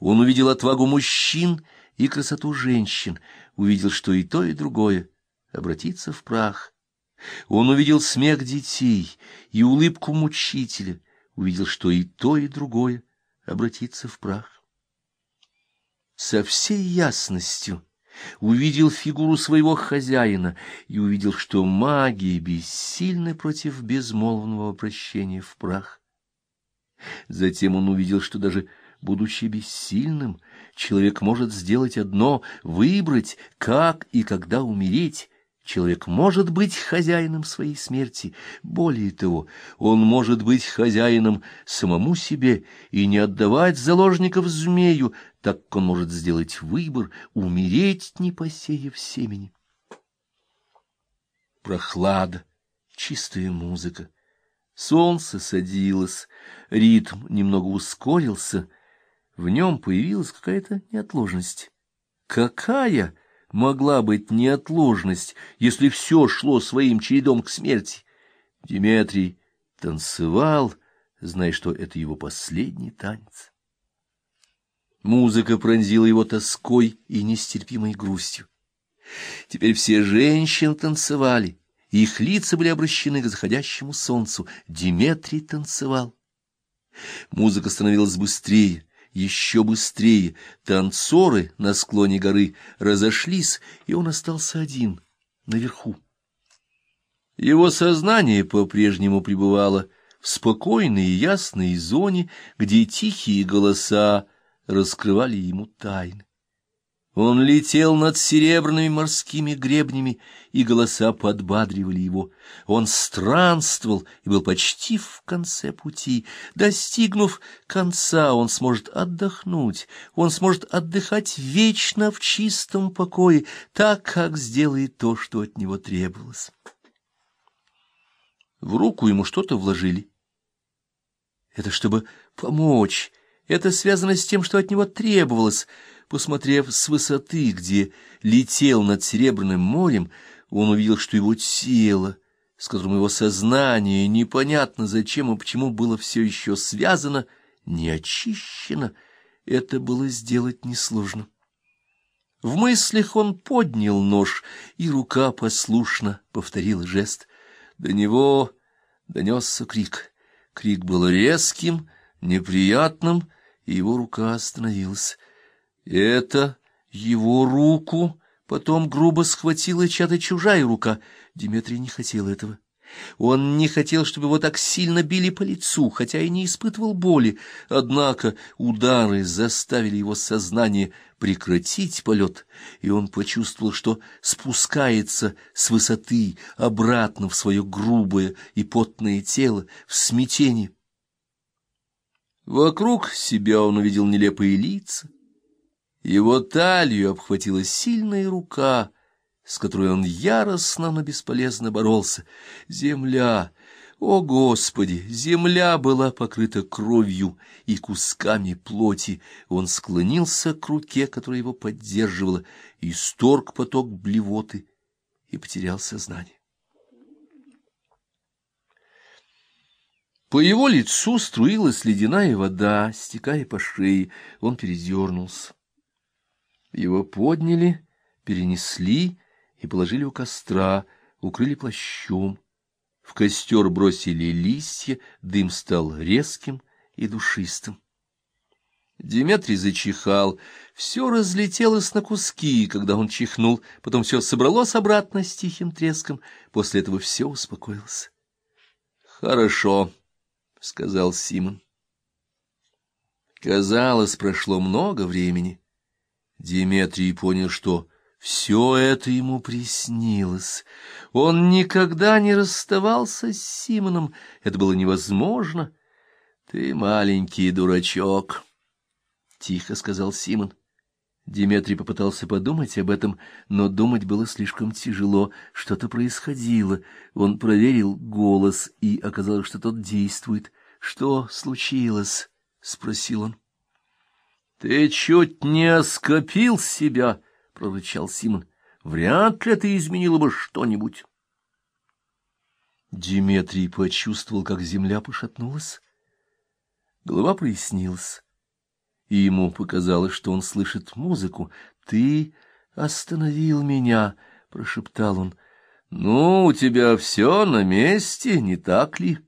Он увидел отвагу мужчин и красоту женщин, увидел, что и то, и другое обратится в прах. Он увидел смех детей и улыбку мучителя, увидел, что и то, и другое обратится в прах. Со всей ясностью увидел фигуру своего хозяина и увидел, что магия бессильна против безмолвного обращения в прах. Затем он увидел, что даже будучи бессильным, человек может сделать одно — выбрать, как и когда умереть, Человек может быть хозяином своей смерти. Более того, он может быть хозяином самому себе и не отдавать заложников змею, так как он может сделать выбор, умереть, не посеяв семени. Прохлада, чистая музыка. Солнце садилось, ритм немного ускорился, в нем появилась какая-то неотложность. Какая? могла быть неотложность, если все шло своим чередом к смерти. Диметрий танцевал, зная, что это его последний танец. Музыка пронзила его тоской и нестерпимой грустью. Теперь все женщины танцевали, их лица были обращены к заходящему солнцу. Диметрий танцевал. Музыка становилась быстрее, еще быстрее. Танцоры на склоне горы разошлись, и он остался один, наверху. Его сознание по-прежнему пребывало в спокойной и ясной зоне, где тихие голоса раскрывали ему тайны. Он летел над серебряными морскими гребнями, и голоса подбадривали его. Он странствовал и был почти в конце пути. Достигнув конца, он сможет отдохнуть, он сможет отдыхать вечно в чистом покое, так, как сделает то, что от него требовалось. В руку ему что-то вложили. Это чтобы помочь, это связано с тем, что от него требовалось — Посмотрев с высоты, где летел над Серебряным морем, он увидел, что его тело, с которым его сознание, непонятно зачем и почему было все еще связано, не очищено, это было сделать несложно. В мыслях он поднял нож, и рука послушно повторила жест. До него донесся крик. Крик был резким, неприятным, и его рука остановилась. Это его руку потом грубо схватила чья-то чужая рука. Дмитрий не хотел этого. Он не хотел, чтобы его так сильно били по лицу, хотя и не испытывал боли. Однако удары заставили его сознание прекратить полет, и он почувствовал, что спускается с высоты обратно в свое грубое и потное тело, в смятении. Вокруг себя он увидел нелепые лица, его талию обхватила сильная рука, с которой он яростно, но бесполезно боролся. Земля, о Господи, земля была покрыта кровью и кусками плоти. Он склонился к руке, которая его поддерживала, и сторг поток блевоты и потерял сознание. По его лицу струилась ледяная вода, стекая по шее. Он передернулся. Его подняли, перенесли и положили у костра, укрыли плащом. В костер бросили листья, дым стал резким и душистым. Диметрий зачихал, все разлетелось на куски, когда он чихнул, потом все собралось обратно с тихим треском, после этого все успокоилось. — Хорошо, — сказал Симон. Казалось, прошло много времени. Диметрий понял, что все это ему приснилось. Он никогда не расставался с Симоном, это было невозможно. — Ты маленький дурачок, — тихо сказал Симон. Диметрий попытался подумать об этом, но думать было слишком тяжело. Что-то происходило. Он проверил голос, и оказалось, что тот действует. — Что случилось? — спросил он. Ты чуть не оскопил себя, — прорычал Симон. Вряд ли это изменило бы что-нибудь. Диметрий почувствовал, как земля пошатнулась. Голова прояснилась. и ему показалось, что он слышит музыку. «Ты остановил меня», — прошептал он. «Ну, у тебя все на месте, не так ли?»